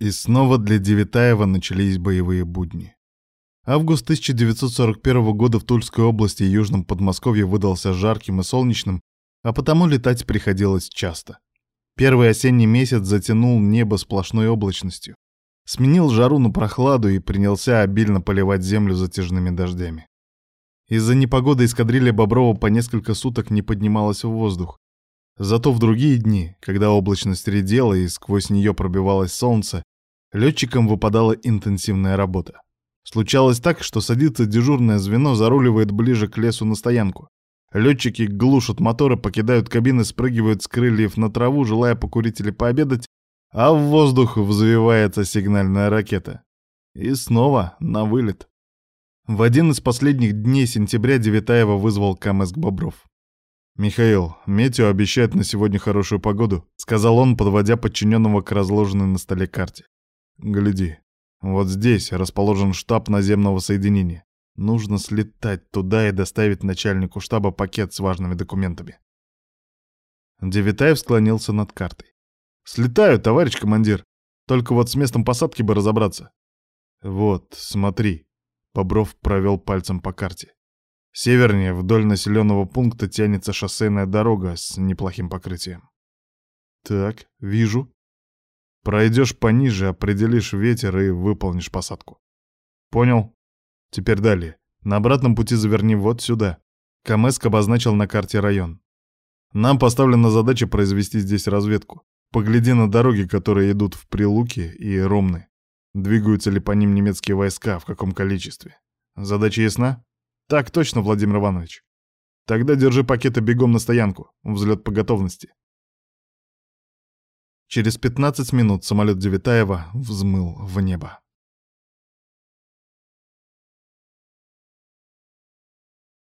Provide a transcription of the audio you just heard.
И снова для Девятаева начались боевые будни. Август 1941 года в Тульской области и Южном Подмосковье выдался жарким и солнечным, а потому летать приходилось часто. Первый осенний месяц затянул небо сплошной облачностью, сменил жару на прохладу и принялся обильно поливать землю затяжными дождями. Из-за непогоды эскадрилья Боброва по несколько суток не поднималась в воздух. Зато в другие дни, когда облачность редела и сквозь нее пробивалось солнце, летчикам выпадала интенсивная работа. Случалось так, что садится дежурное звено, заруливает ближе к лесу на стоянку. Летчики глушат моторы, покидают кабины, спрыгивают с крыльев на траву, желая покурить или пообедать, а в воздух взвивается сигнальная ракета. И снова на вылет. В один из последних дней сентября Девятаева вызвал КМС к Бобров. «Михаил, метео обещает на сегодня хорошую погоду», — сказал он, подводя подчиненного к разложенной на столе карте. «Гляди, вот здесь расположен штаб наземного соединения. Нужно слетать туда и доставить начальнику штаба пакет с важными документами». Девитаев склонился над картой. «Слетаю, товарищ командир. Только вот с местом посадки бы разобраться». «Вот, смотри». Бобров провел пальцем по карте. Севернее, вдоль населенного пункта, тянется шоссейная дорога с неплохим покрытием. Так, вижу. Пройдешь пониже, определишь ветер и выполнишь посадку. Понял. Теперь далее. На обратном пути заверни вот сюда. Камеск обозначил на карте район. Нам поставлена задача произвести здесь разведку. Погляди на дороги, которые идут в Прилуки и Ромны. Двигаются ли по ним немецкие войска, в каком количестве. Задача ясна? Так точно, Владимир Иванович. Тогда держи пакеты бегом на стоянку. Взлет по готовности. Через 15 минут самолет Девятаева взмыл в небо.